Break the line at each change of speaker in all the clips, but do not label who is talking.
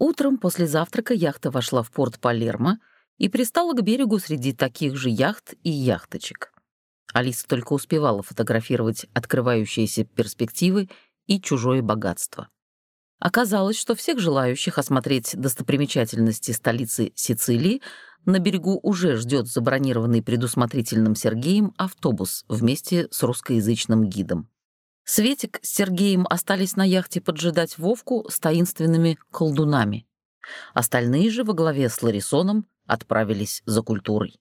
Утром после завтрака яхта вошла в порт Палермо и пристала к берегу среди таких же яхт и яхточек. Алиса только успевала фотографировать открывающиеся перспективы и чужое богатство. Оказалось, что всех желающих осмотреть достопримечательности столицы Сицилии на берегу уже ждет забронированный предусмотрительным Сергеем автобус вместе с русскоязычным гидом. Светик с Сергеем остались на яхте поджидать Вовку с таинственными колдунами. Остальные же во главе с Ларисоном отправились за культурой.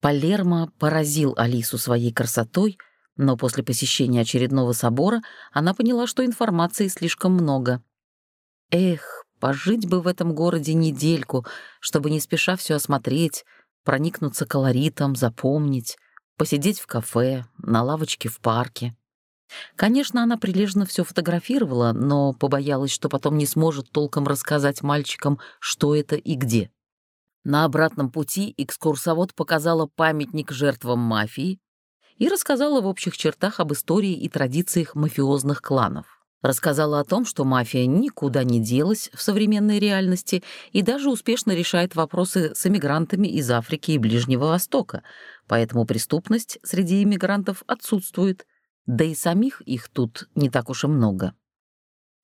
Палермо поразил Алису своей красотой, но после посещения очередного собора она поняла, что информации слишком много. Эх, пожить бы в этом городе недельку, чтобы не спеша все осмотреть, проникнуться колоритом, запомнить, посидеть в кафе, на лавочке в парке. Конечно, она прилежно все фотографировала, но побоялась, что потом не сможет толком рассказать мальчикам, что это и где. На обратном пути экскурсовод показала памятник жертвам мафии и рассказала в общих чертах об истории и традициях мафиозных кланов. Рассказала о том, что мафия никуда не делась в современной реальности и даже успешно решает вопросы с эмигрантами из Африки и Ближнего Востока, поэтому преступность среди иммигрантов отсутствует, да и самих их тут не так уж и много.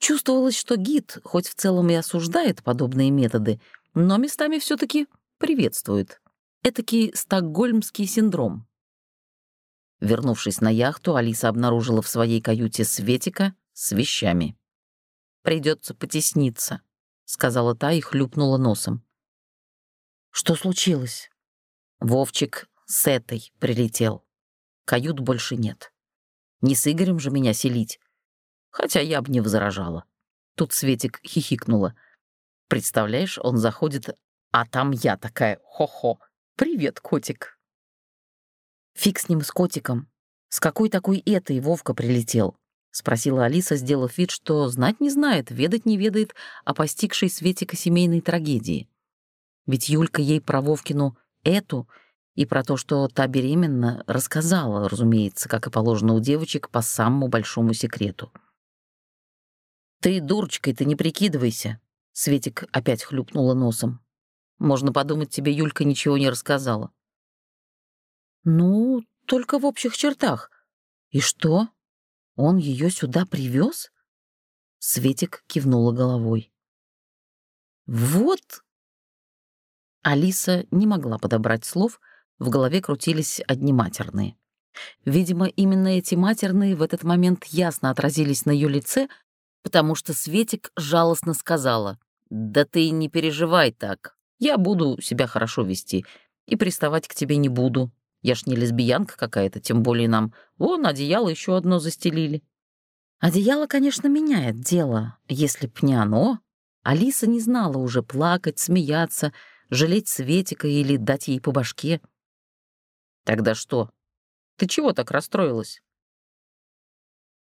Чувствовалось, что гид, хоть в целом и осуждает подобные методы, но местами все таки приветствует. Этакий стокгольмский синдром. Вернувшись на яхту, Алиса обнаружила в своей каюте Светика с вещами. «Придется потесниться», — сказала та и хлюпнула носом. «Что случилось?» Вовчик с этой прилетел. Кают больше нет. Не с Игорем же меня селить. Хотя я бы не возражала. Тут Светик хихикнула. Представляешь, он заходит, а там я такая, хо-хо. «Привет, котик». Фиг с ним, с котиком. С какой такой этой Вовка прилетел? — спросила Алиса, сделав вид, что знать не знает, ведать не ведает о постигшей Светика семейной трагедии. Ведь Юлька ей про Вовкину «эту» И про то, что та беременна, рассказала, разумеется, как и положено у девочек, по самому большому секрету. «Ты дурочкой-то не прикидывайся», — Светик опять хлюпнула носом. «Можно подумать, тебе Юлька ничего не рассказала». «Ну, только в общих чертах. И что? Он ее сюда привез? Светик кивнула головой. «Вот...» Алиса не могла подобрать слов, в голове крутились одни матерные. Видимо, именно эти матерные в этот момент ясно отразились на ее лице, потому что Светик жалостно сказала, «Да ты не переживай так. Я буду себя хорошо вести и приставать к тебе не буду. Я ж не лесбиянка какая-то, тем более нам. Вон, одеяло еще одно застелили». Одеяло, конечно, меняет дело, если б не оно. Алиса не знала уже плакать, смеяться, жалеть Светика или дать ей по башке. Тогда что? Ты чего так расстроилась?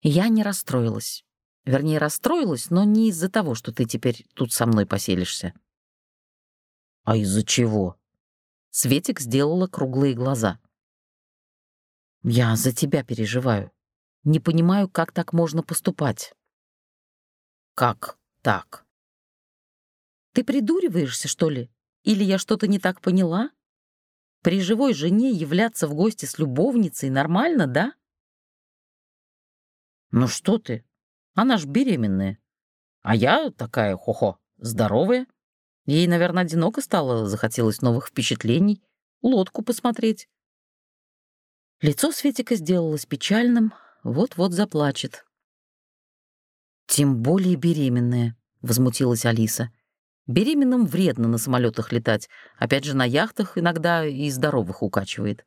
Я не расстроилась. Вернее, расстроилась, но не из-за того, что ты теперь тут со мной поселишься. А из-за чего? Светик сделала круглые глаза. Я за тебя переживаю. Не понимаю, как так можно поступать. Как так? Ты придуриваешься, что ли? Или я что-то не так поняла? При живой жене являться в гости с любовницей нормально, да? Ну что ты? Она ж беременная. А я такая, хо-хо, здоровая. Ей, наверное, одиноко стало, захотелось новых впечатлений, лодку посмотреть. Лицо Светика сделалось печальным, вот-вот заплачет. «Тем более беременная», — возмутилась Алиса. Беременным вредно на самолетах летать. Опять же, на яхтах иногда и здоровых укачивает.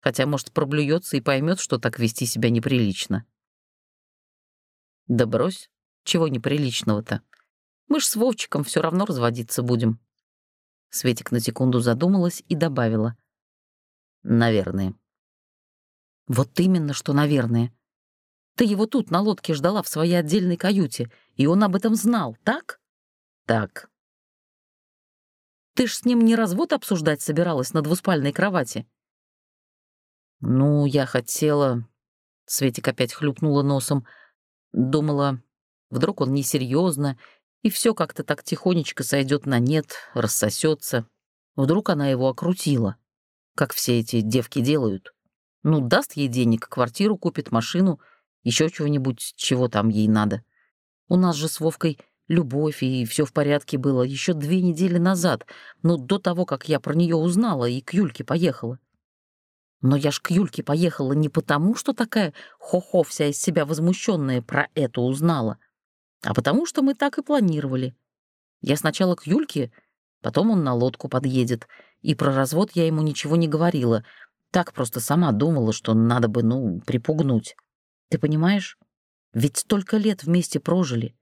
Хотя, может, проблюется и поймет, что так вести себя неприлично. Да брось, чего неприличного-то? Мы ж с Вовчиком все равно разводиться будем. Светик на секунду задумалась и добавила. Наверное. Вот именно, что наверное. Ты его тут на лодке ждала в своей отдельной каюте, и он об этом знал, так? Так, ты ж с ним не развод обсуждать собиралась на двуспальной кровати?» «Ну, я хотела...» Светик опять хлюпнула носом. Думала, вдруг он несерьезно, И все как-то так тихонечко сойдет на нет, рассосется. Вдруг она его окрутила, как все эти девки делают. Ну, даст ей денег, квартиру купит, машину, еще чего-нибудь, чего там ей надо. У нас же с Вовкой любовь, и все в порядке было еще две недели назад, но до того, как я про нее узнала и к Юльке поехала. Но я ж к Юльке поехала не потому, что такая хо-хо вся из себя возмущенная про это узнала, а потому что мы так и планировали. Я сначала к Юльке, потом он на лодку подъедет, и про развод я ему ничего не говорила, так просто сама думала, что надо бы, ну, припугнуть. Ты понимаешь? Ведь столько лет вместе прожили.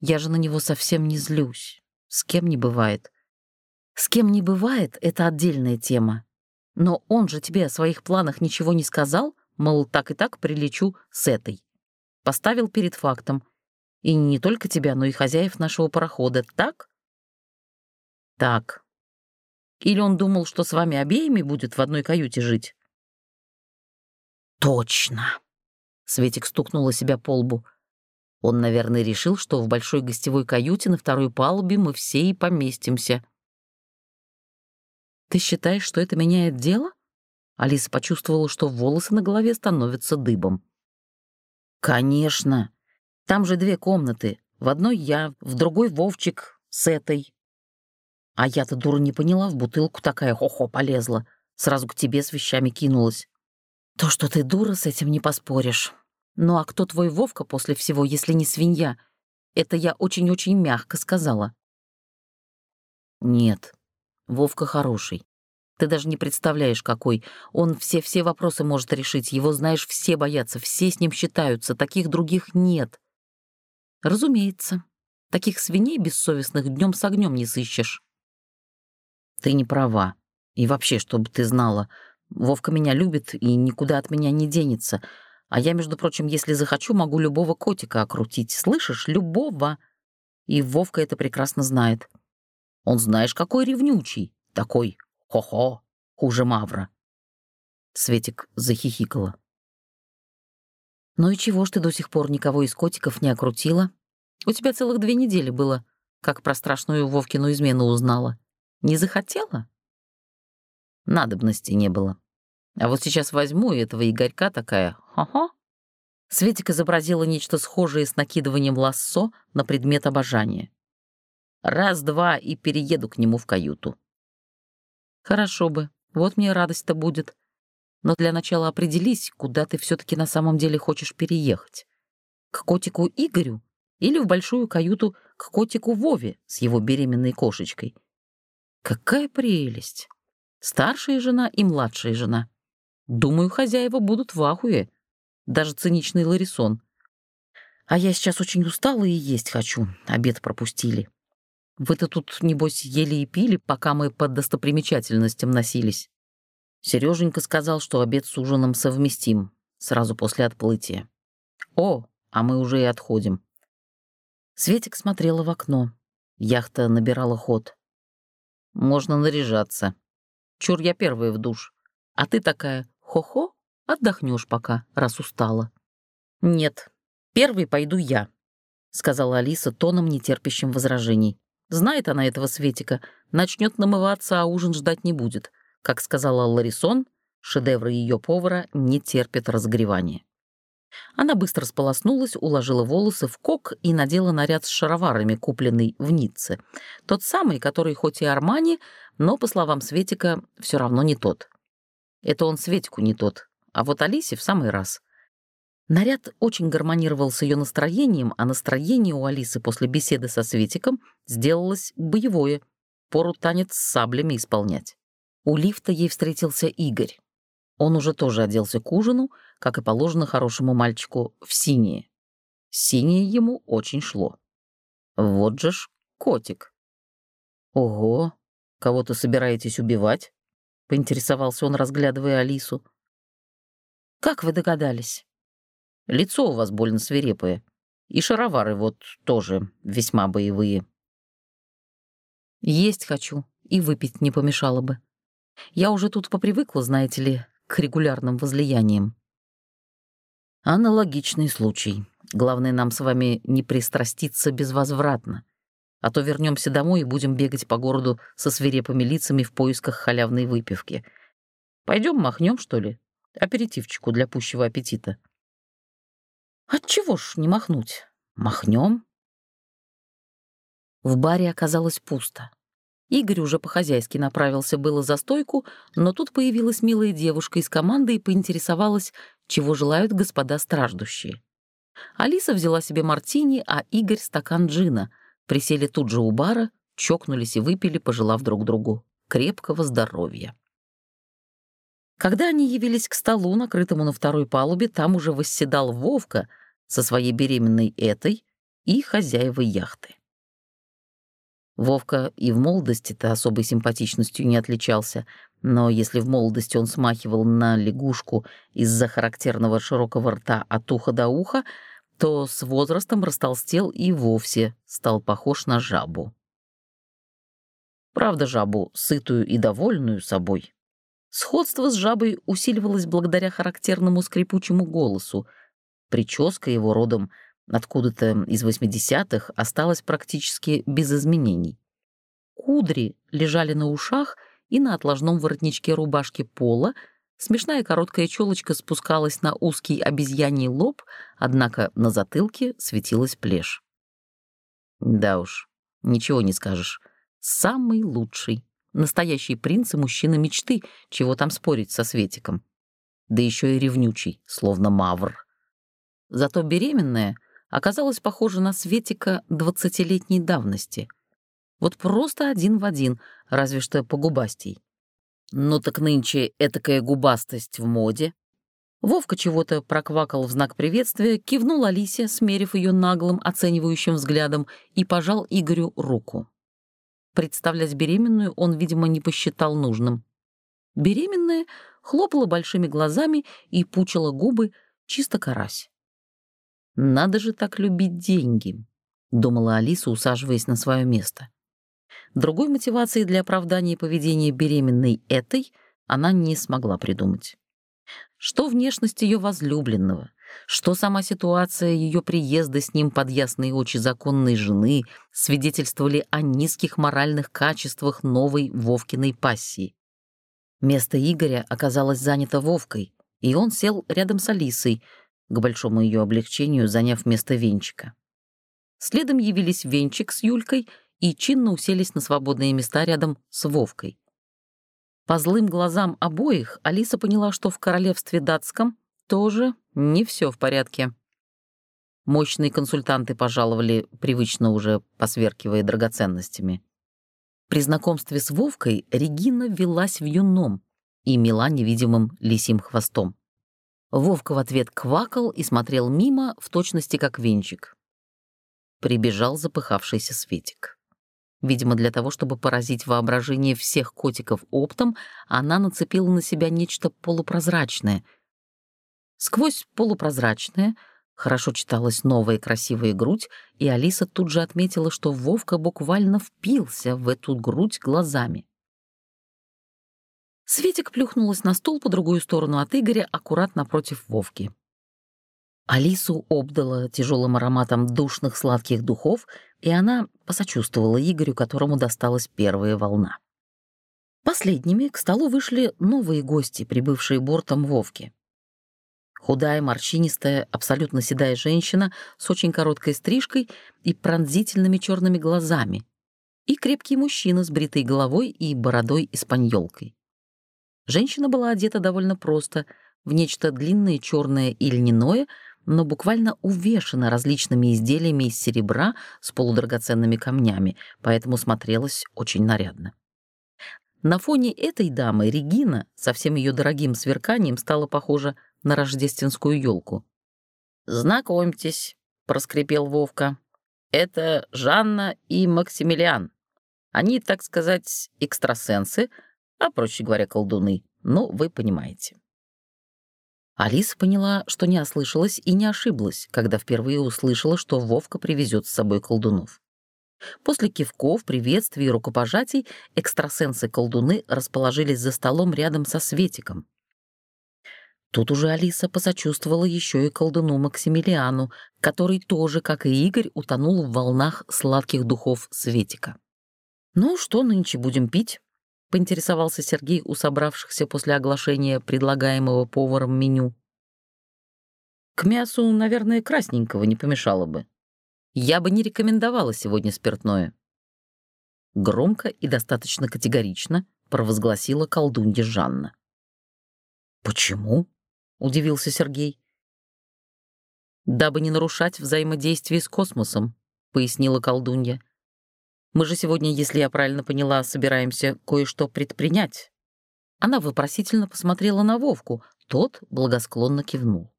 Я же на него совсем не злюсь. С кем не бывает. С кем не бывает — это отдельная тема. Но он же тебе о своих планах ничего не сказал, мол, так и так прилечу с этой. Поставил перед фактом. И не только тебя, но и хозяев нашего парохода, так? Так. Или он думал, что с вами обеими будет в одной каюте жить? Точно. Светик стукнула себя по лбу. Он, наверное, решил, что в большой гостевой каюте на второй палубе мы все и поместимся. «Ты считаешь, что это меняет дело?» Алиса почувствовала, что волосы на голове становятся дыбом. «Конечно. Там же две комнаты. В одной я, в другой Вовчик с этой. А я-то, дура, не поняла, в бутылку такая хо-хо полезла. Сразу к тебе с вещами кинулась. То, что ты дура, с этим не поспоришь. Ну а кто твой Вовка после всего, если не свинья? Это я очень-очень мягко сказала. Нет, Вовка хороший. Ты даже не представляешь, какой. Он все-все вопросы может решить. Его, знаешь, все боятся, все с ним считаются. Таких других нет. Разумеется. Таких свиней бессовестных днем с огнем не сыщешь. Ты не права. И вообще, чтобы ты знала, Вовка меня любит и никуда от меня не денется. А я, между прочим, если захочу, могу любого котика окрутить. Слышишь? Любого. И Вовка это прекрасно знает. Он знаешь, какой ревнючий. Такой хо-хо, хуже Мавра. Светик захихикала. «Ну и чего ж ты до сих пор никого из котиков не окрутила? У тебя целых две недели было, как про страшную Вовкину измену узнала. Не захотела?» Надобности не было. А вот сейчас возьму этого Игорька такая «хо-хо». Светик изобразила нечто схожее с накидыванием лассо на предмет обожания. Раз-два и перееду к нему в каюту. Хорошо бы, вот мне радость-то будет. Но для начала определись, куда ты все таки на самом деле хочешь переехать. К котику Игорю или в большую каюту к котику Вове с его беременной кошечкой. Какая прелесть! Старшая жена и младшая жена. Думаю, хозяева будут в ахуе. Даже циничный Ларисон. А я сейчас очень устала и есть хочу. Обед пропустили. Вы-то тут, небось, ели и пили, пока мы по достопримечательностям носились. Сереженька сказал, что обед с ужином совместим, сразу после отплытия. О, а мы уже и отходим. Светик смотрела в окно. Яхта набирала ход. Можно наряжаться. Чур я первая в душ. А ты такая, хо-хо, отдохнешь пока, раз устала. Нет, первый пойду я, сказала Алиса тоном, нетерпящим возражений. Знает она этого Светика, начнет намываться, а ужин ждать не будет. Как сказала Ларисон, шедевры ее повара не терпят разогревания. Она быстро сполоснулась, уложила волосы в кок и надела наряд с шароварами, купленный в Ницце. Тот самый, который хоть и Армани, но, по словам Светика, все равно не тот. Это он Светику не тот, а вот Алисе в самый раз. Наряд очень гармонировал с ее настроением, а настроение у Алисы после беседы со Светиком сделалось боевое. Пору танец с саблями исполнять. У лифта ей встретился Игорь. Он уже тоже оделся к ужину, как и положено хорошему мальчику, в синее. Синее ему очень шло. Вот же ж котик. «Ого, кого-то собираетесь убивать?» — поинтересовался он, разглядывая Алису. «Как вы догадались?» Лицо у вас больно свирепое. И шаровары вот тоже весьма боевые. Есть хочу, и выпить не помешало бы. Я уже тут попривыкла, знаете ли, к регулярным возлияниям. Аналогичный случай. Главное нам с вами не пристраститься безвозвратно. А то вернемся домой и будем бегать по городу со свирепыми лицами в поисках халявной выпивки. Пойдем махнем, что ли? Аперитивчику для пущего аппетита. Отчего ж не махнуть? Махнем. В баре оказалось пусто. Игорь уже по-хозяйски направился было за стойку, но тут появилась милая девушка из команды и поинтересовалась, чего желают господа страждущие. Алиса взяла себе мартини, а Игорь — стакан джина. Присели тут же у бара, чокнулись и выпили, пожелав друг другу крепкого здоровья. Когда они явились к столу, накрытому на второй палубе, там уже восседал Вовка со своей беременной этой и хозяевой яхты. Вовка и в молодости-то особой симпатичностью не отличался, но если в молодости он смахивал на лягушку из-за характерного широкого рта от уха до уха, то с возрастом растолстел и вовсе стал похож на жабу. Правда, жабу сытую и довольную собой. Сходство с жабой усиливалось благодаря характерному скрипучему голосу. Прическа его родом откуда-то из 80-х, осталась практически без изменений. Кудри лежали на ушах и на отложном воротничке рубашки пола, смешная короткая челочка спускалась на узкий обезьяний лоб, однако на затылке светилась плешь. Да уж, ничего не скажешь. Самый лучший. Настоящий принц и мужчина мечты, чего там спорить со Светиком. Да еще и ревнючий, словно мавр. Зато беременная — оказалась похожа на Светика двадцатилетней давности. Вот просто один в один, разве что погубастей. Ну так нынче этакая губастость в моде. Вовка чего-то проквакал в знак приветствия, кивнул Алисе, смерив ее наглым, оценивающим взглядом, и пожал Игорю руку. Представлять беременную он, видимо, не посчитал нужным. Беременная хлопала большими глазами и пучила губы, чисто карась. «Надо же так любить деньги», — думала Алиса, усаживаясь на свое место. Другой мотивации для оправдания поведения беременной этой она не смогла придумать. Что внешность ее возлюбленного, что сама ситуация ее приезда с ним под ясные очи законной жены свидетельствовали о низких моральных качествах новой Вовкиной пассии. Место Игоря оказалось занято Вовкой, и он сел рядом с Алисой, к большому ее облегчению заняв место Венчика. Следом явились Венчик с Юлькой и чинно уселись на свободные места рядом с Вовкой. По злым глазам обоих Алиса поняла, что в королевстве датском тоже не все в порядке. Мощные консультанты пожаловали, привычно уже посверкивая драгоценностями. При знакомстве с Вовкой Регина велась в юном и мила невидимым лисим хвостом. Вовка в ответ квакал и смотрел мимо, в точности как венчик. Прибежал запыхавшийся Светик. Видимо, для того, чтобы поразить воображение всех котиков оптом, она нацепила на себя нечто полупрозрачное. Сквозь полупрозрачное хорошо читалась новая красивая грудь, и Алиса тут же отметила, что Вовка буквально впился в эту грудь глазами. Светик плюхнулась на стул по другую сторону от Игоря, аккуратно напротив Вовки. Алису обдала тяжелым ароматом душных сладких духов, и она посочувствовала Игорю, которому досталась первая волна. Последними к столу вышли новые гости, прибывшие бортом Вовки. Худая, морщинистая, абсолютно седая женщина с очень короткой стрижкой и пронзительными черными глазами, и крепкий мужчина с бритой головой и бородой-испаньолкой. Женщина была одета довольно просто, в нечто длинное черное и льняное, но буквально увешана различными изделиями из серебра с полудрагоценными камнями, поэтому смотрелась очень нарядно. На фоне этой дамы Регина со всем ее дорогим сверканием стала похожа на рождественскую елку. «Знакомьтесь», — проскрипел Вовка, — «это Жанна и Максимилиан. Они, так сказать, экстрасенсы, а, проще говоря, колдуны. Ну, вы понимаете. Алиса поняла, что не ослышалась и не ошиблась, когда впервые услышала, что Вовка привезет с собой колдунов. После кивков, приветствий и рукопожатий экстрасенсы-колдуны расположились за столом рядом со Светиком. Тут уже Алиса посочувствовала еще и колдуну Максимилиану, который тоже, как и Игорь, утонул в волнах сладких духов Светика. «Ну, что нынче будем пить?» — поинтересовался Сергей у собравшихся после оглашения предлагаемого поваром меню. «К мясу, наверное, красненького не помешало бы. Я бы не рекомендовала сегодня спиртное». Громко и достаточно категорично провозгласила колдунья Жанна. «Почему?» — удивился Сергей. «Дабы не нарушать взаимодействие с космосом», — пояснила колдунья. Мы же сегодня, если я правильно поняла, собираемся кое-что предпринять». Она вопросительно посмотрела на Вовку, тот благосклонно кивнул.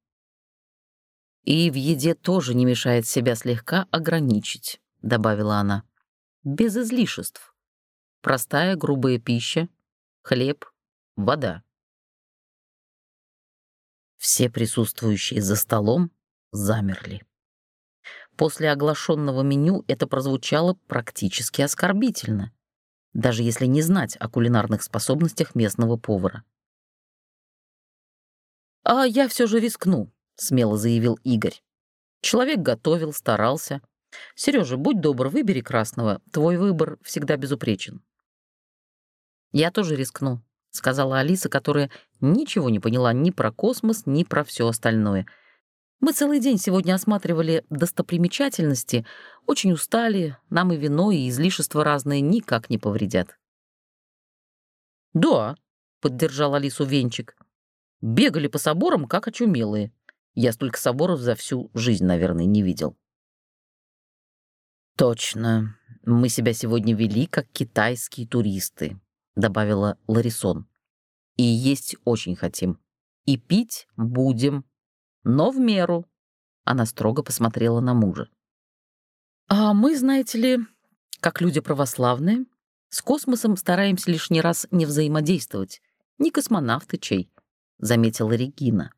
«И в еде тоже не мешает себя слегка ограничить», — добавила она. «Без излишеств. Простая грубая пища, хлеб, вода». Все присутствующие за столом замерли. После оглашенного меню это прозвучало практически оскорбительно, даже если не знать о кулинарных способностях местного повара. «А я все же рискну», — смело заявил Игорь. Человек готовил, старался. Сережа, будь добр, выбери красного. Твой выбор всегда безупречен. «Я тоже рискну», — сказала Алиса, которая ничего не поняла ни про космос, ни про все остальное — мы целый день сегодня осматривали достопримечательности, очень устали, нам и вино, и излишества разные никак не повредят. «Да», — поддержал Алису Венчик, — «бегали по соборам, как очумелые. Я столько соборов за всю жизнь, наверное, не видел». «Точно, мы себя сегодня вели, как китайские туристы», — добавила Ларисон. «И есть очень хотим. И пить будем, но в меру». Она строго посмотрела на мужа. «А мы, знаете ли, как люди православные, с космосом стараемся лишний раз не взаимодействовать. Не космонавты чей», — заметила Регина.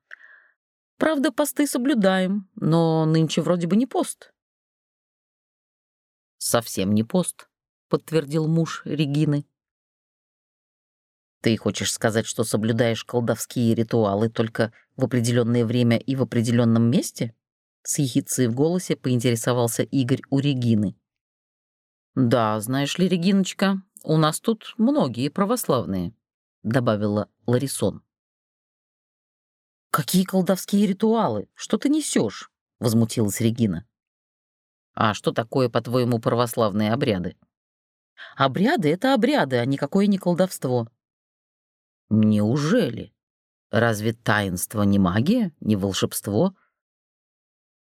«Правда, посты соблюдаем, но нынче вроде бы не пост». «Совсем не пост», — подтвердил муж Регины. Ты хочешь сказать, что соблюдаешь колдовские ритуалы только в определенное время и в определенном месте? С ехицей в голосе поинтересовался Игорь у Регины. «Да, знаешь ли, Региночка, у нас тут многие православные», — добавила Ларисон. «Какие колдовские ритуалы? Что ты несешь? возмутилась Регина. «А что такое, по-твоему, православные обряды?» «Обряды — это обряды, а никакое не колдовство», Неужели? Разве таинство не магия, не волшебство?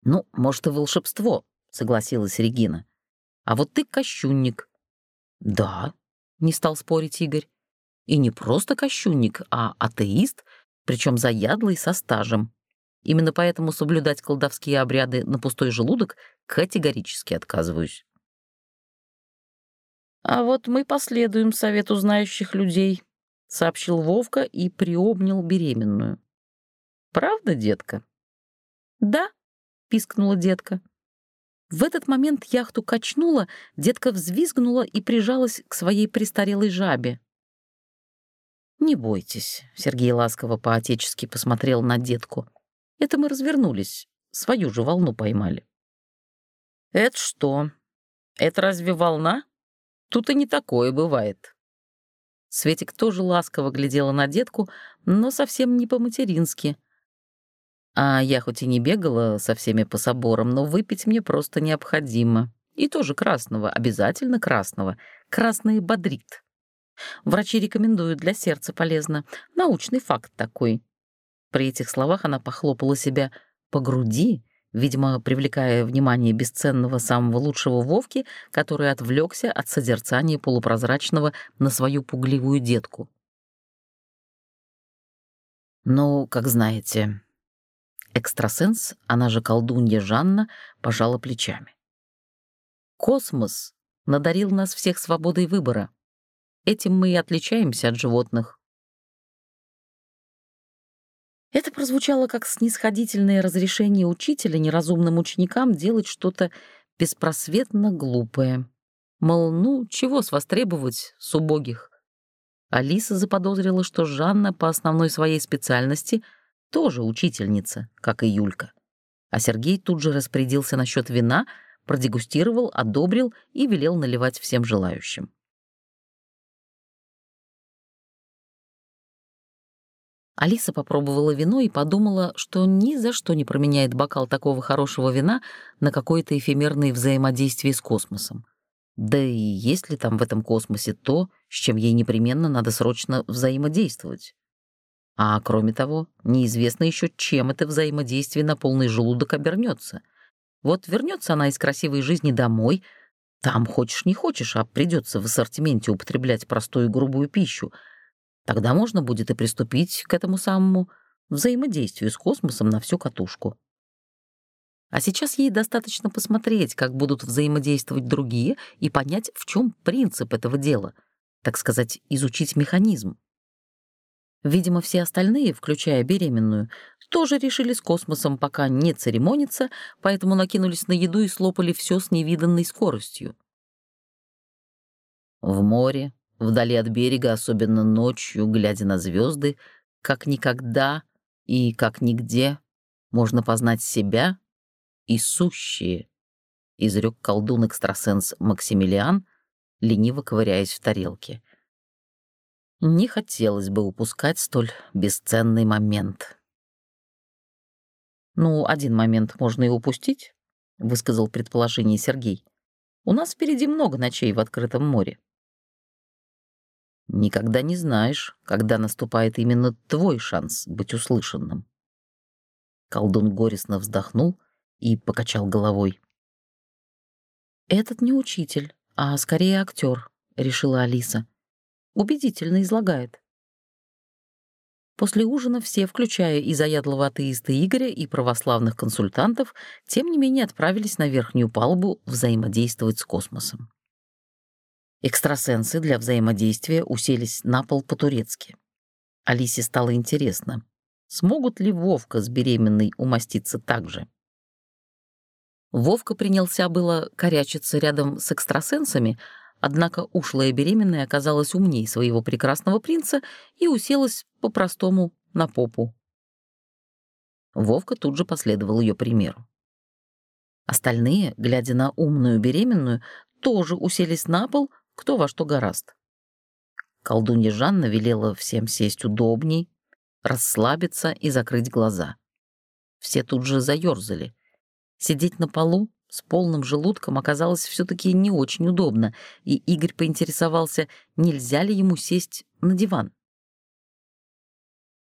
Ну, может, и волшебство, согласилась Регина. А вот ты кощунник. Да, не стал спорить Игорь. И не просто кощунник, а атеист, причем заядлый со стажем. Именно поэтому соблюдать колдовские обряды на пустой желудок категорически отказываюсь. А вот мы последуем совету знающих людей, — сообщил Вовка и приобнял беременную. «Правда, детка?» «Да», — пискнула детка. В этот момент яхту качнула, детка взвизгнула и прижалась к своей престарелой жабе. «Не бойтесь», — Сергей ласково по-отечески посмотрел на детку. «Это мы развернулись, свою же волну поймали». «Это что? Это разве волна? Тут и не такое бывает», Светик тоже ласково глядела на детку, но совсем не по-матерински. А я хоть и не бегала со всеми по соборам, но выпить мне просто необходимо. И тоже красного, обязательно красного. Красный бодрит. Врачи рекомендуют, для сердца полезно. Научный факт такой. При этих словах она похлопала себя по груди видимо, привлекая внимание бесценного самого лучшего Вовки, который отвлекся от созерцания полупрозрачного на свою пугливую детку. «Ну, как знаете...» Экстрасенс, она же колдунья Жанна, пожала плечами. «Космос надарил нас всех свободой выбора. Этим мы и отличаемся от животных. Это прозвучало как снисходительное разрешение учителя неразумным ученикам делать что-то беспросветно глупое. Мол, ну, чего с вас требовать с убогих? Алиса заподозрила, что Жанна по основной своей специальности тоже учительница, как и Юлька. А Сергей тут же распорядился насчет вина, продегустировал, одобрил и велел наливать всем желающим. Алиса попробовала вино и подумала, что ни за что не променяет бокал такого хорошего вина на какое-то эфемерное взаимодействие с космосом. Да и есть ли там в этом космосе то, с чем ей непременно надо срочно взаимодействовать? А кроме того, неизвестно еще, чем это взаимодействие на полный желудок обернется. Вот вернется она из красивой жизни домой, там хочешь не хочешь, а придется в ассортименте употреблять простую грубую пищу — Тогда можно будет и приступить к этому самому взаимодействию с космосом на всю катушку. А сейчас ей достаточно посмотреть, как будут взаимодействовать другие, и понять, в чем принцип этого дела, так сказать, изучить механизм. Видимо, все остальные, включая беременную, тоже решили с космосом пока не церемониться, поэтому накинулись на еду и слопали все с невиданной скоростью. В море, вдали от берега, особенно ночью, глядя на звезды, как никогда и как нигде можно познать себя и сущие, изрек колдун-экстрасенс Максимилиан, лениво ковыряясь в тарелке. Не хотелось бы упускать столь бесценный момент. «Ну, один момент можно и упустить», — высказал предположение Сергей. «У нас впереди много ночей в открытом море». Никогда не знаешь, когда наступает именно твой шанс быть услышанным. Колдун горестно вздохнул и покачал головой. «Этот не учитель, а скорее актер», — решила Алиса. «Убедительно излагает». После ужина все, включая и заядлого атеиста Игоря, и православных консультантов, тем не менее отправились на верхнюю палубу взаимодействовать с космосом. Экстрасенсы для взаимодействия уселись на пол по-турецки. Алисе стало интересно, смогут ли Вовка с беременной умоститься так же. Вовка принялся было корячиться рядом с экстрасенсами, однако ушлая беременная оказалась умней своего прекрасного принца и уселась по-простому на попу. Вовка тут же последовал ее примеру. Остальные, глядя на умную беременную, тоже уселись на пол, кто во что гораст. Колдунья Жанна велела всем сесть удобней, расслабиться и закрыть глаза. Все тут же заёрзали. Сидеть на полу с полным желудком оказалось все таки не очень удобно, и Игорь поинтересовался, нельзя ли ему сесть на диван.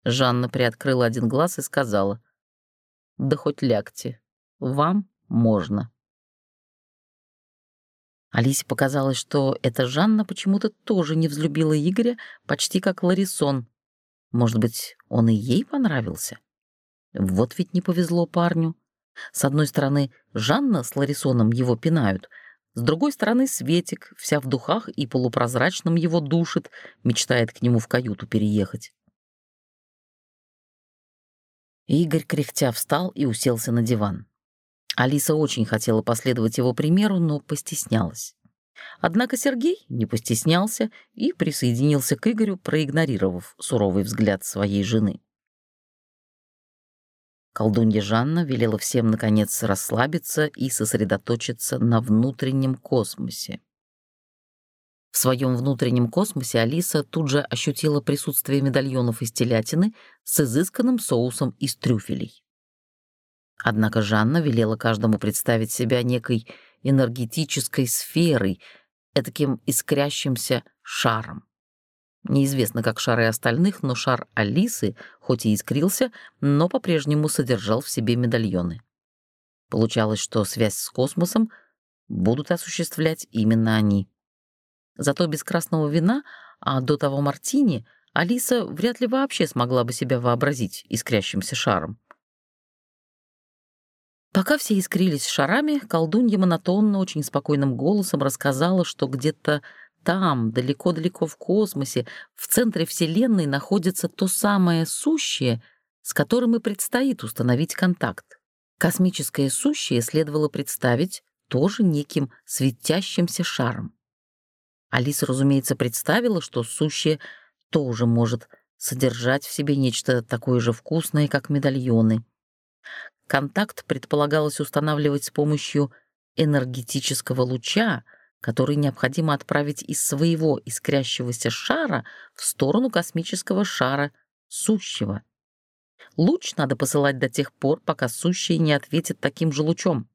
Жанна приоткрыла один глаз и сказала, «Да хоть лягте, вам можно». Алисе показалось, что эта Жанна почему-то тоже не взлюбила Игоря, почти как Ларисон. Может быть, он и ей понравился? Вот ведь не повезло парню. С одной стороны, Жанна с Ларисоном его пинают, с другой стороны, Светик, вся в духах и полупрозрачном его душит, мечтает к нему в каюту переехать. Игорь кряхтя встал и уселся на диван. Алиса очень хотела последовать его примеру, но постеснялась. Однако Сергей не постеснялся и присоединился к Игорю, проигнорировав суровый взгляд своей жены. Колдунья Жанна велела всем, наконец, расслабиться и сосредоточиться на внутреннем космосе. В своем внутреннем космосе Алиса тут же ощутила присутствие медальонов из телятины с изысканным соусом из трюфелей. Однако Жанна велела каждому представить себя некой энергетической сферой, этаким искрящимся шаром. Неизвестно, как шары остальных, но шар Алисы, хоть и искрился, но по-прежнему содержал в себе медальоны. Получалось, что связь с космосом будут осуществлять именно они. Зато без красного вина, а до того мартини, Алиса вряд ли вообще смогла бы себя вообразить искрящимся шаром. Пока все искрились шарами, колдунья монотонно, очень спокойным голосом рассказала, что где-то там, далеко-далеко в космосе, в центре Вселенной находится то самое сущее, с которым и предстоит установить контакт. Космическое сущее следовало представить тоже неким светящимся шаром. Алиса, разумеется, представила, что сущее тоже может содержать в себе нечто такое же вкусное, как медальоны. Контакт предполагалось устанавливать с помощью энергетического луча, который необходимо отправить из своего искрящегося шара в сторону космического шара сущего. Луч надо посылать до тех пор, пока сущий не ответит таким же лучом.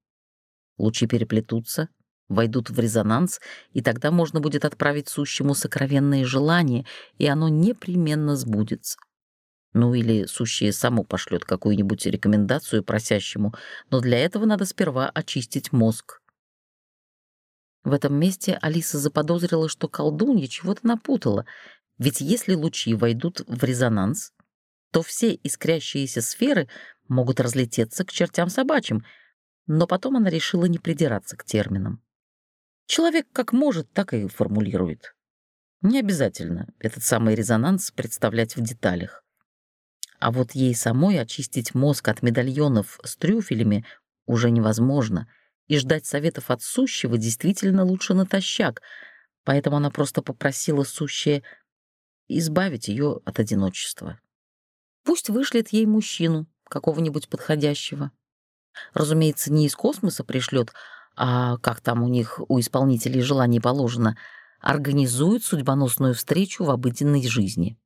Лучи переплетутся, войдут в резонанс, и тогда можно будет отправить сущему сокровенное желание, и оно непременно сбудется. Ну или сущее само пошлет какую-нибудь рекомендацию просящему, но для этого надо сперва очистить мозг. В этом месте Алиса заподозрила, что колдунья чего-то напутала, ведь если лучи войдут в резонанс, то все искрящиеся сферы могут разлететься к чертям собачьим, но потом она решила не придираться к терминам. Человек как может, так и формулирует. Не обязательно этот самый резонанс представлять в деталях. А вот ей самой очистить мозг от медальонов с трюфелями уже невозможно — и ждать советов от сущего действительно лучше натощак, поэтому она просто попросила сущее избавить ее от одиночества. Пусть вышлет ей мужчину, какого-нибудь подходящего. Разумеется, не из космоса пришлет, а, как там у них, у исполнителей желаний положено, организует судьбоносную встречу в обыденной жизни.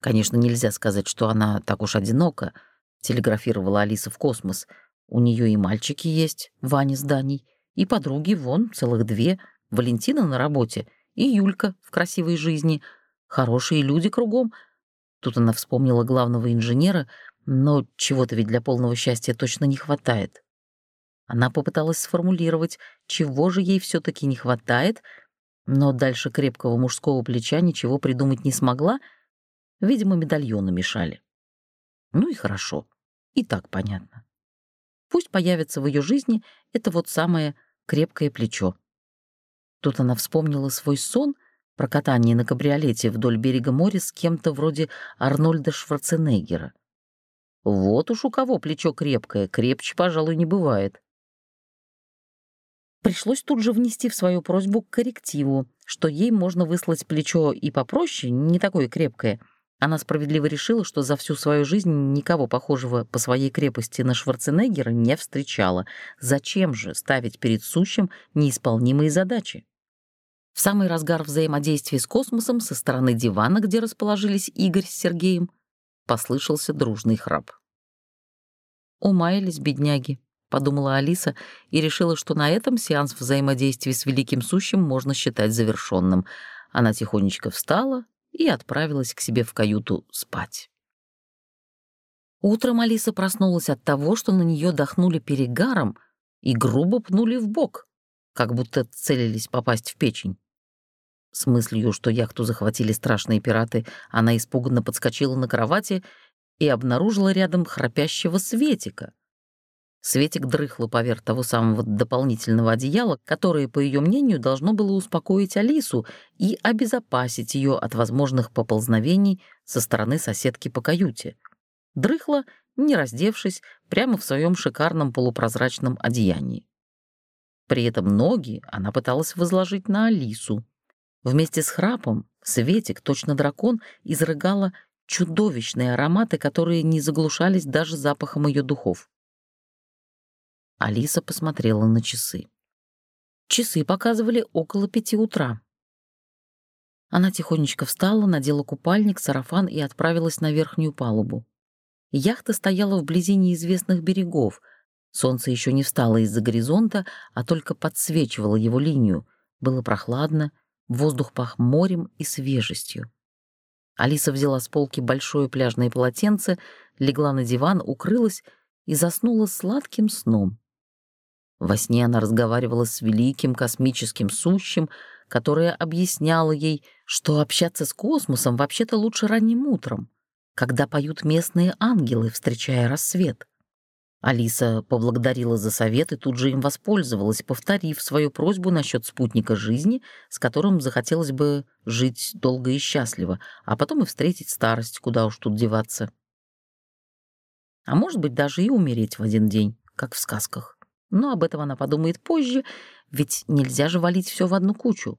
Конечно, нельзя сказать, что она так уж одинока, телеграфировала Алиса в космос — у нее и мальчики есть, Ваня с Даней, и подруги вон, целых две, Валентина на работе и Юлька в красивой жизни. Хорошие люди кругом. Тут она вспомнила главного инженера, но чего-то ведь для полного счастья точно не хватает. Она попыталась сформулировать, чего же ей все таки не хватает, но дальше крепкого мужского плеча ничего придумать не смогла. Видимо, медальоны мешали. Ну и хорошо. И так понятно. Пусть появится в ее жизни это вот самое крепкое плечо. Тут она вспомнила свой сон про катание на кабриолете вдоль берега моря с кем-то вроде Арнольда Шварценеггера. Вот уж у кого плечо крепкое, крепче, пожалуй, не бывает. Пришлось тут же внести в свою просьбу коррективу, что ей можно выслать плечо и попроще, не такое крепкое — она справедливо решила, что за всю свою жизнь никого похожего по своей крепости на Шварценеггера не встречала. Зачем же ставить перед сущим неисполнимые задачи? В самый разгар взаимодействия с космосом со стороны дивана, где расположились Игорь с Сергеем, послышался дружный храп. «Умаялись бедняги», — подумала Алиса и решила, что на этом сеанс взаимодействия с Великим Сущим можно считать завершенным. Она тихонечко встала и отправилась к себе в каюту спать. Утром Алиса проснулась от того, что на нее дохнули перегаром и грубо пнули в бок, как будто целились попасть в печень. С мыслью, что яхту захватили страшные пираты, она испуганно подскочила на кровати и обнаружила рядом храпящего Светика, Светик дрыхла поверх того самого дополнительного одеяла, которое, по ее мнению, должно было успокоить Алису и обезопасить ее от возможных поползновений со стороны соседки по каюте. Дрыхла, не раздевшись, прямо в своем шикарном полупрозрачном одеянии. При этом ноги она пыталась возложить на Алису. Вместе с храпом Светик, точно дракон, изрыгала чудовищные ароматы, которые не заглушались даже запахом ее духов. Алиса посмотрела на часы. Часы показывали около пяти утра. Она тихонечко встала, надела купальник, сарафан и отправилась на верхнюю палубу. Яхта стояла вблизи неизвестных берегов. Солнце еще не встало из-за горизонта, а только подсвечивало его линию. Было прохладно, воздух пах морем и свежестью. Алиса взяла с полки большое пляжное полотенце, легла на диван, укрылась и заснула сладким сном. Во сне она разговаривала с великим космическим сущим, которое объясняло ей, что общаться с космосом вообще-то лучше ранним утром, когда поют местные ангелы, встречая рассвет. Алиса поблагодарила за совет и тут же им воспользовалась, повторив свою просьбу насчет спутника жизни, с которым захотелось бы жить долго и счастливо, а потом и встретить старость, куда уж тут деваться. А может быть, даже и умереть в один день, как в сказках. Но об этом она подумает позже, ведь нельзя же валить все в одну кучу.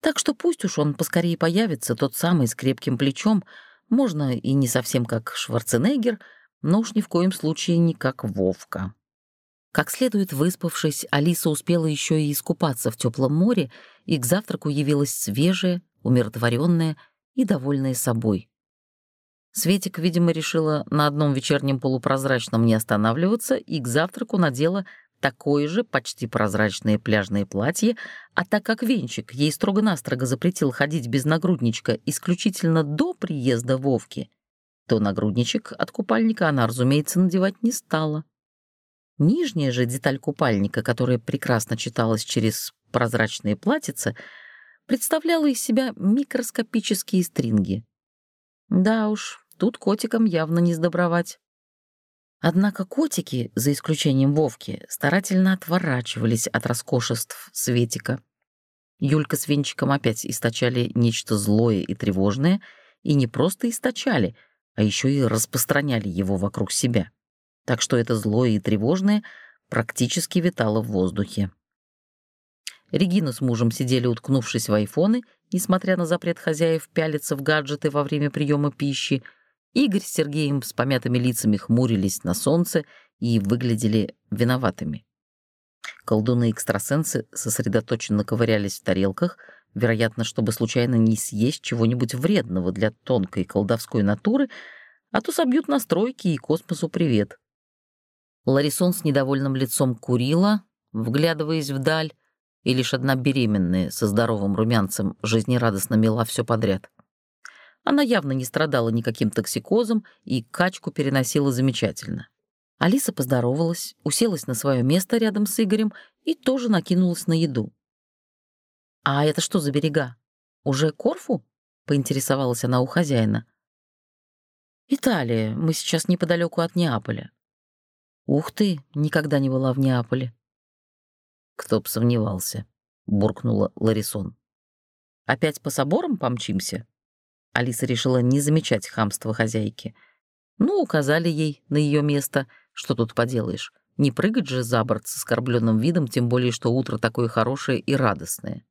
Так что пусть уж он поскорее появится, тот самый с крепким плечом, можно и не совсем как Шварценеггер, но уж ни в коем случае не как Вовка. Как следует выспавшись, Алиса успела еще и искупаться в теплом море, и к завтраку явилась свежая, умиротворенная и довольная собой. Светик, видимо, решила на одном вечернем полупрозрачном не останавливаться и к завтраку надела такое же почти прозрачное пляжное платье, а так как Венчик ей строго-настрого запретил ходить без нагрудничка исключительно до приезда Вовки, то нагрудничек от купальника она, разумеется, надевать не стала. Нижняя же деталь купальника, которая прекрасно читалась через прозрачные платьица, представляла из себя микроскопические стринги. Да уж, тут котикам явно не сдобровать. Однако котики, за исключением Вовки, старательно отворачивались от роскошеств Светика. Юлька с Венчиком опять источали нечто злое и тревожное, и не просто источали, а еще и распространяли его вокруг себя. Так что это злое и тревожное практически витало в воздухе. Регина с мужем сидели, уткнувшись в айфоны, несмотря на запрет хозяев пялиться в гаджеты во время приема пищи — Игорь с Сергеем с помятыми лицами хмурились на солнце и выглядели виноватыми. Колдуны-экстрасенсы сосредоточенно ковырялись в тарелках, вероятно, чтобы случайно не съесть чего-нибудь вредного для тонкой колдовской натуры, а то собьют настройки и космосу привет. Ларисон с недовольным лицом курила, вглядываясь вдаль, и лишь одна беременная со здоровым румянцем жизнерадостно мела все подряд. Она явно не страдала никаким токсикозом и качку переносила замечательно. Алиса поздоровалась, уселась на свое место рядом с Игорем и тоже накинулась на еду. «А это что за берега? Уже Корфу?» — поинтересовалась она у хозяина. «Италия. Мы сейчас неподалеку от Неаполя». «Ух ты, никогда не была в Неаполе». «Кто б сомневался», — буркнула Ларисон. «Опять по соборам помчимся?» Алиса решила не замечать хамства хозяйки. Ну, указали ей на ее место. Что тут поделаешь? Не прыгать же за борт с оскорбленным видом, тем более, что утро такое хорошее и радостное.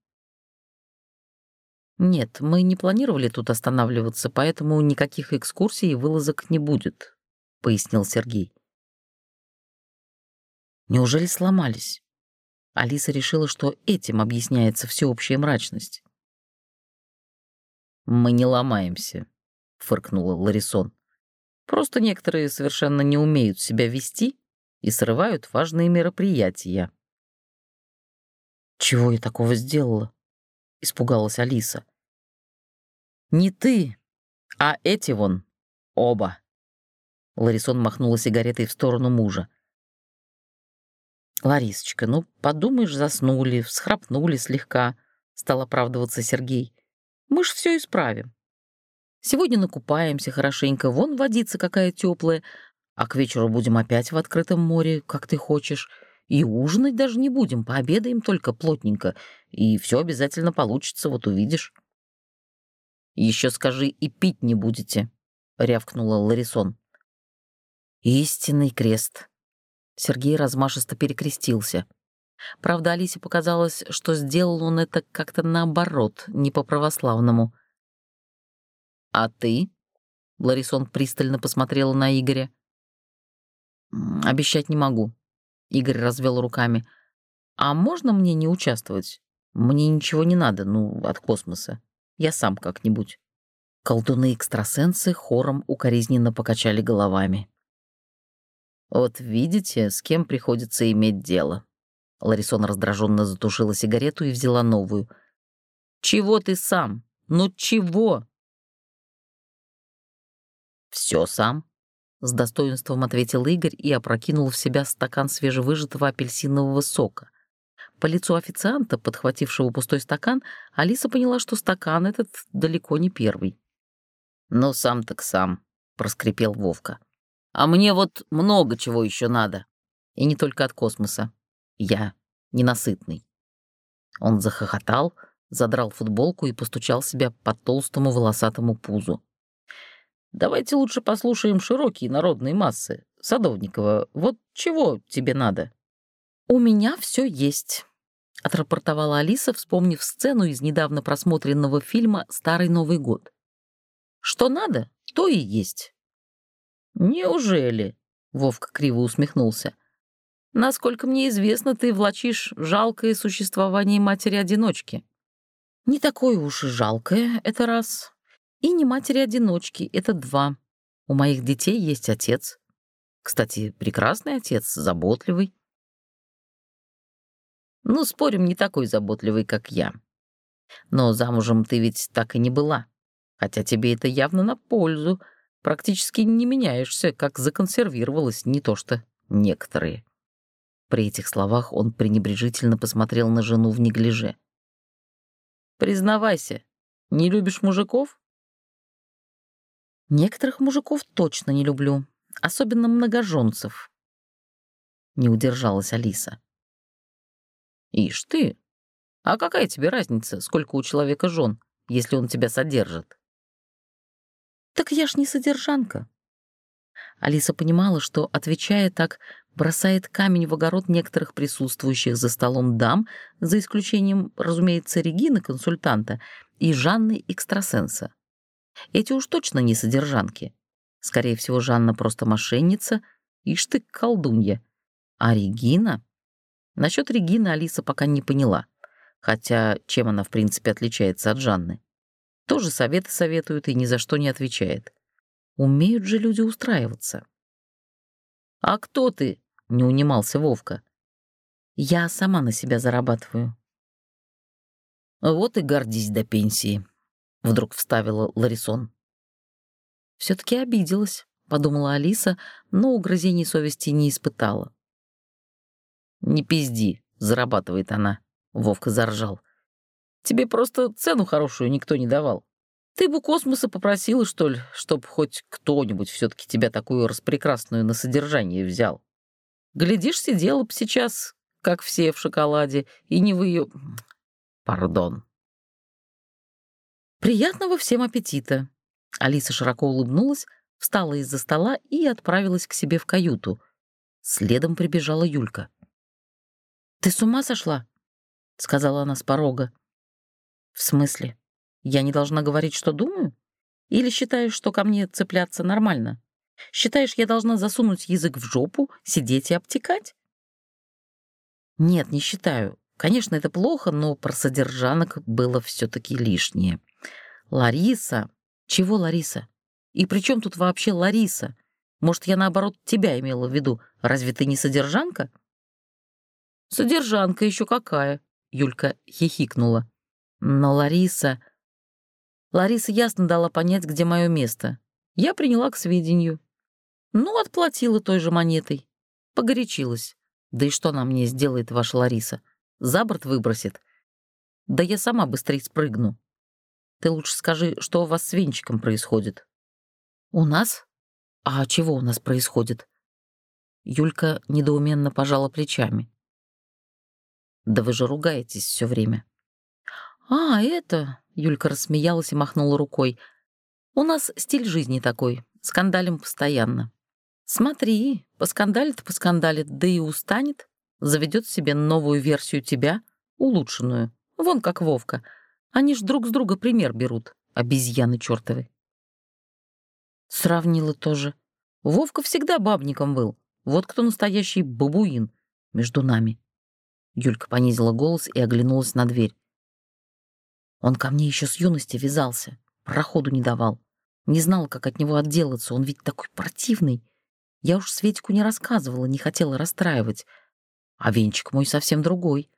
«Нет, мы не планировали тут останавливаться, поэтому никаких экскурсий и вылазок не будет», — пояснил Сергей. Неужели сломались? Алиса решила, что этим объясняется всеобщая мрачность. «Мы не ломаемся», — фыркнула Ларисон. «Просто некоторые совершенно не умеют себя вести и срывают важные мероприятия». «Чего я такого сделала?» — испугалась Алиса. «Не ты, а эти вон, оба». Ларисон махнула сигаретой в сторону мужа. «Ларисочка, ну, подумаешь, заснули, всхрапнули слегка», — стал оправдываться Сергей. Мы ж все исправим. Сегодня накупаемся хорошенько, вон водица какая теплая, а к вечеру будем опять в открытом море, как ты хочешь. И ужинать даже не будем, пообедаем только плотненько, и все обязательно получится, вот увидишь. Еще скажи, и пить не будете, рявкнула Ларисон. Истинный крест. Сергей размашисто перекрестился. Правда, Алисе показалось, что сделал он это как-то наоборот, не по-православному. «А ты?» — Ларисон пристально посмотрела на Игоря. «Обещать не могу», — Игорь развел руками. «А можно мне не участвовать? Мне ничего не надо, ну, от космоса. Я сам как-нибудь». Колдуны-экстрасенсы хором укоризненно покачали головами. «Вот видите, с кем приходится иметь дело», Ларисон раздраженно затушила сигарету и взяла новую. «Чего ты сам? Ну чего?» «Все сам», — с достоинством ответил Игорь и опрокинул в себя стакан свежевыжатого апельсинового сока. По лицу официанта, подхватившего пустой стакан, Алиса поняла, что стакан этот далеко не первый. «Ну, сам так сам», — проскрипел Вовка. «А мне вот много чего еще надо. И не только от космоса. Я ненасытный. Он захохотал, задрал футболку и постучал себя по толстому волосатому пузу. «Давайте лучше послушаем широкие народные массы. Садовникова, вот чего тебе надо?» «У меня все есть». — отрапортовала Алиса, вспомнив сцену из недавно просмотренного фильма «Старый Новый год». «Что надо, то и есть». «Неужели?» — Вовка криво усмехнулся. «Насколько мне известно, ты влачишь жалкое существование матери-одиночки». «Не такое уж и жалкое, это раз. И не матери-одиночки, это два. У моих детей есть отец. Кстати, прекрасный отец, заботливый. Ну, спорим, не такой заботливый, как я. Но замужем ты ведь так и не была. Хотя тебе это явно на пользу. Практически не меняешься, как законсервировалась, не то что некоторые. При этих словах он пренебрежительно посмотрел на жену в неглиже. «Признавайся, не любишь мужиков?» «Некоторых мужиков точно не люблю, особенно многоженцев», — не удержалась Алиса. «Ишь ты! А какая тебе разница, сколько у человека жен, если он тебя содержит?» «Так я ж не содержанка». Алиса понимала, что, отвечая так, бросает камень в огород некоторых присутствующих за столом дам, за исключением, разумеется, Регины, консультанта, и Жанны, экстрасенса. Эти уж точно не содержанки. Скорее всего, Жанна просто мошенница, ишь ты колдунья. А Регина? Насчет Регины Алиса пока не поняла. Хотя чем она, в принципе, отличается от Жанны? Тоже советы советует и ни за что не отвечает. Умеют же люди устраиваться. «А кто ты?» — не унимался Вовка. «Я сама на себя зарабатываю». «Вот и гордись до пенсии», — вдруг вставила Ларисон. все таки обиделась», — подумала Алиса, но угрызений совести не испытала. «Не пизди», — зарабатывает она, — Вовка заржал. «Тебе просто цену хорошую никто не давал. Ты бы космоса попросила, что ли, чтоб хоть кто-нибудь все таки тебя такую распрекрасную на содержание взял. Глядишь, сидела бы сейчас, как все в шоколаде, и не в ее... Пардон». «Приятного всем аппетита!» Алиса широко улыбнулась, встала из-за стола и отправилась к себе в каюту. Следом прибежала Юлька. «Ты с ума сошла?» — сказала она с порога. «В смысле? Я не должна говорить, что думаю? Или считаешь, что ко мне цепляться нормально? Считаешь, я должна засунуть язык в жопу, сидеть и обтекать?» «Нет, не считаю. Конечно, это плохо, но про содержанок было все таки лишнее. Лариса? Чего Лариса? И при чем тут вообще Лариса? Может, я наоборот тебя имела в виду? Разве ты не содержанка? Содержанка еще какая, Юлька хихикнула. Но Лариса... Лариса ясно дала понять, где мое место. Я приняла к сведению. Ну, отплатила той же монетой. Погорячилась. Да и что она мне сделает, ваша Лариса? За борт выбросит. Да я сама быстрее спрыгну. Ты лучше скажи, что у вас с венчиком происходит?» «У нас? А чего у нас происходит?» Юлька недоуменно пожала плечами. «Да вы же ругаетесь все время». «А, это...» — Юлька рассмеялась и махнула рукой. «У нас стиль жизни такой, скандалим постоянно. Смотри, поскандалит, поскандалит, да и устанет, заведет себе новую версию тебя, улучшенную, вон как Вовка — они ж друг с друга пример берут, обезьяны чертовы. Сравнила тоже. Вовка всегда бабником был. Вот кто настоящий бабуин между нами. Юлька понизила голос и оглянулась на дверь. Он ко мне еще с юности вязался, проходу не давал. Не знала, как от него отделаться, он ведь такой противный. Я уж Светику не рассказывала, не хотела расстраивать. А венчик мой совсем другой.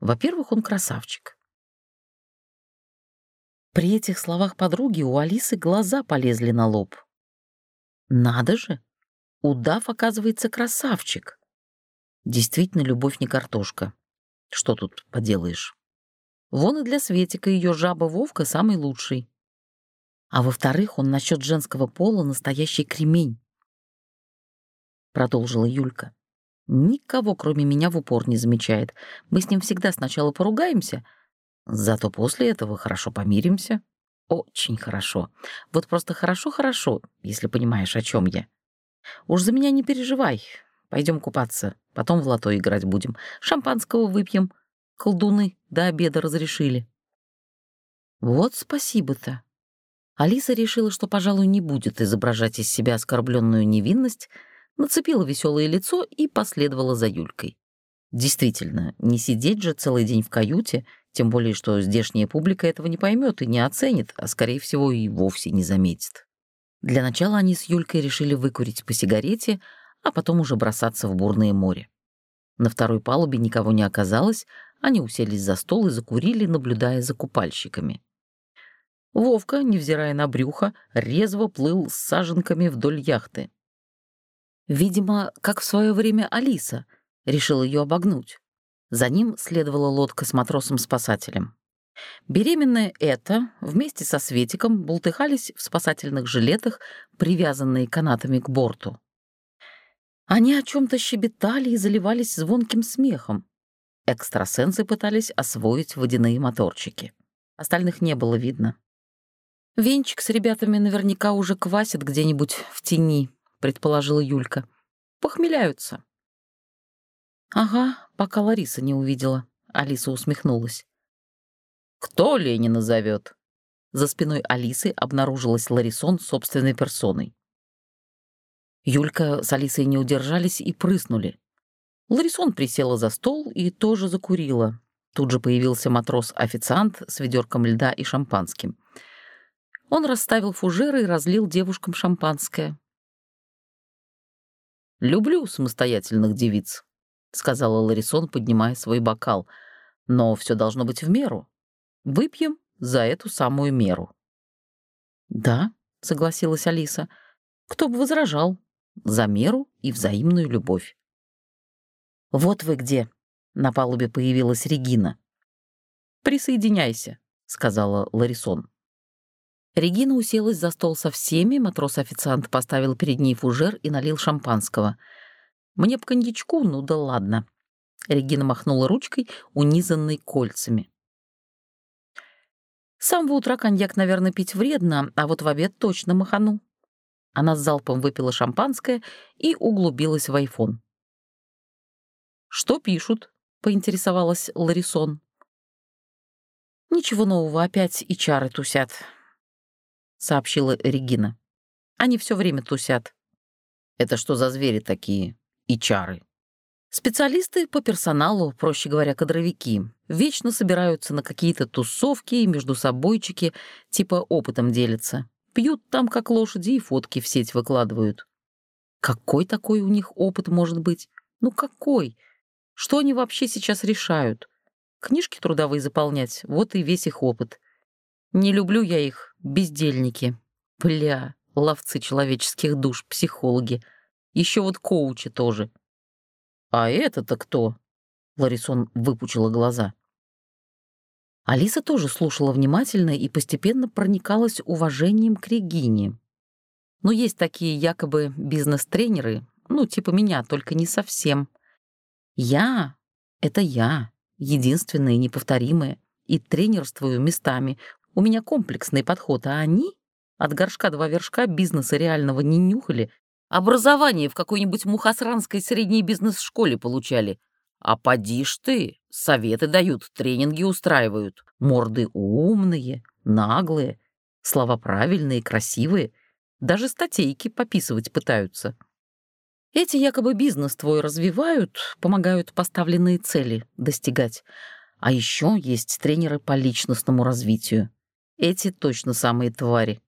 Во-первых, он красавчик. При этих словах подруги у Алисы глаза полезли на лоб. «Надо же! Удав, оказывается, красавчик!» Действительно, любовь не картошка. Что тут поделаешь? Вон и для Светика ее жаба Вовка самый лучший. А во-вторых, он насчет женского пола настоящий кремень. Продолжила Юлька. Никого, кроме меня, в упор не замечает. Мы с ним всегда сначала поругаемся, Зато после этого хорошо помиримся. Очень хорошо. Вот просто хорошо-хорошо, если понимаешь, о чем я. Уж за меня не переживай. Пойдем купаться. Потом в лото играть будем. Шампанского выпьем. Колдуны до обеда разрешили. Вот спасибо-то. Алиса решила, что, пожалуй, не будет изображать из себя оскорбленную невинность, нацепила веселое лицо и последовала за Юлькой. Действительно, не сидеть же целый день в каюте, тем более, что здешняя публика этого не поймет и не оценит, а, скорее всего, и вовсе не заметит. Для начала они с Юлькой решили выкурить по сигарете, а потом уже бросаться в бурное море. На второй палубе никого не оказалось, они уселись за стол и закурили, наблюдая за купальщиками. Вовка, невзирая на брюхо, резво плыл с саженками вдоль яхты. Видимо, как в свое время Алиса, решил ее обогнуть. За ним следовала лодка с матросом-спасателем. Беременная эта вместе со Светиком бултыхались в спасательных жилетах, привязанные канатами к борту. Они о чем то щебетали и заливались звонким смехом. Экстрасенсы пытались освоить водяные моторчики. Остальных не было видно. «Венчик с ребятами наверняка уже квасит где-нибудь в тени», — предположила Юлька. «Похмеляются». «Ага, пока Лариса не увидела», — Алиса усмехнулась. «Кто Ленина зовет?» За спиной Алисы обнаружилась Ларисон собственной персоной. Юлька с Алисой не удержались и прыснули. Ларисон присела за стол и тоже закурила. Тут же появился матрос-официант с ведерком льда и шампанским. Он расставил фужеры и разлил девушкам шампанское. «Люблю самостоятельных девиц», — сказала Ларисон, поднимая свой бокал. «Но все должно быть в меру. Выпьем за эту самую меру». «Да», — согласилась Алиса. «Кто бы возражал? За меру и взаимную любовь». «Вот вы где!» — на палубе появилась Регина. «Присоединяйся», — сказала Ларисон. Регина уселась за стол со всеми, матрос-официант поставил перед ней фужер и налил шампанского. «Мне б коньячку, ну да ладно». Регина махнула ручкой, унизанной кольцами. С самого утра коньяк, наверное, пить вредно, а вот в обед точно махану. Она с залпом выпила шампанское и углубилась в айфон. «Что пишут?» — поинтересовалась Ларисон. «Ничего нового, опять и чары тусят», — сообщила Регина. «Они все время тусят». «Это что за звери такие? И чары?» Специалисты по персоналу, проще говоря, кадровики, вечно собираются на какие-то тусовки и между собойчики, типа опытом делятся. Пьют там, как лошади, и фотки в сеть выкладывают. Какой такой у них опыт может быть? Ну какой? Что они вообще сейчас решают? Книжки трудовые заполнять, вот и весь их опыт. Не люблю я их, бездельники. Бля, ловцы человеческих душ, психологи. Еще вот коучи тоже. А это-то кто? Ларисон выпучила глаза. Алиса тоже слушала внимательно и постепенно проникалась уважением к Регине. Но есть такие якобы бизнес-тренеры, ну, типа меня, только не совсем. Я — это я, единственная и неповторимая, и тренерствую местами, у меня комплексный подход, а они от горшка два вершка бизнеса реального не нюхали. Образование в какой-нибудь мухосранской средней бизнес-школе получали. А поди ж ты, советы дают, тренинги устраивают. Морды умные, наглые, слова правильные, красивые. Даже статейки пописывать пытаются. Эти якобы бизнес твой развивают, помогают поставленные цели достигать. А еще есть тренеры по личностному развитию. Эти точно самые твари.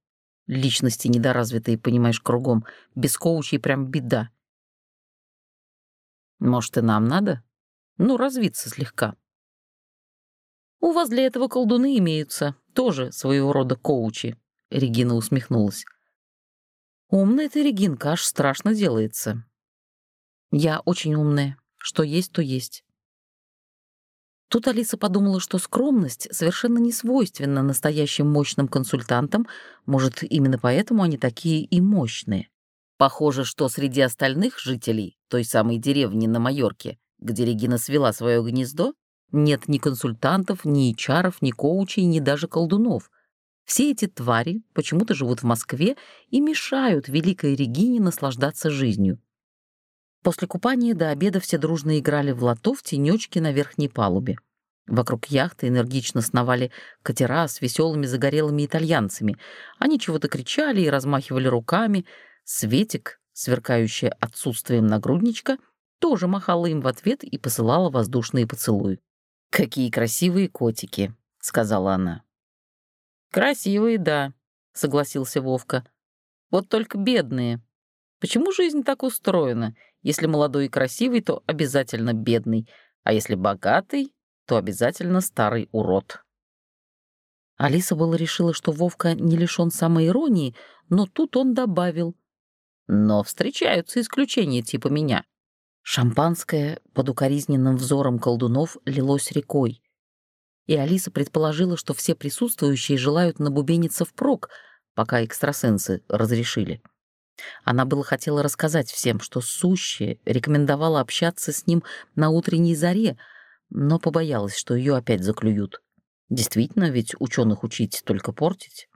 Личности недоразвитые, понимаешь, кругом. Без коучей прям беда. Может, и нам надо? Ну, развиться слегка. У вас для этого колдуны имеются, тоже своего рода коучи. Регина усмехнулась. Умная ты, Регинка, аж страшно делается. Я очень умная. Что есть, то есть. Тут Алиса подумала, что скромность совершенно не свойственна настоящим мощным консультантам, может, именно поэтому они такие и мощные. Похоже, что среди остальных жителей той самой деревни на Майорке, где Регина свела свое гнездо, нет ни консультантов, ни чаров, ни коучей, ни даже колдунов. Все эти твари почему-то живут в Москве и мешают великой Регине наслаждаться жизнью. После купания до обеда все дружно играли в лото в тенечке на верхней палубе. Вокруг яхты энергично сновали катера с веселыми загорелыми итальянцами. Они чего-то кричали и размахивали руками. Светик, сверкающая отсутствием нагрудничка, тоже махала им в ответ и посылала воздушные поцелуи. «Какие красивые котики», — сказала она. «Красивые, да», — согласился Вовка. «Вот только бедные. Почему жизнь так устроена? Если молодой и красивый, то обязательно бедный, а если богатый, то обязательно старый урод». Алиса было решила, что Вовка не лишён самоиронии, но тут он добавил. «Но встречаются исключения типа меня». Шампанское под укоризненным взором колдунов лилось рекой. И Алиса предположила, что все присутствующие желают набубениться впрок, пока экстрасенсы разрешили. Она было хотела рассказать всем, что сущее рекомендовала общаться с ним на утренней заре, но побоялась, что ее опять заклюют. Действительно, ведь ученых учить только портить.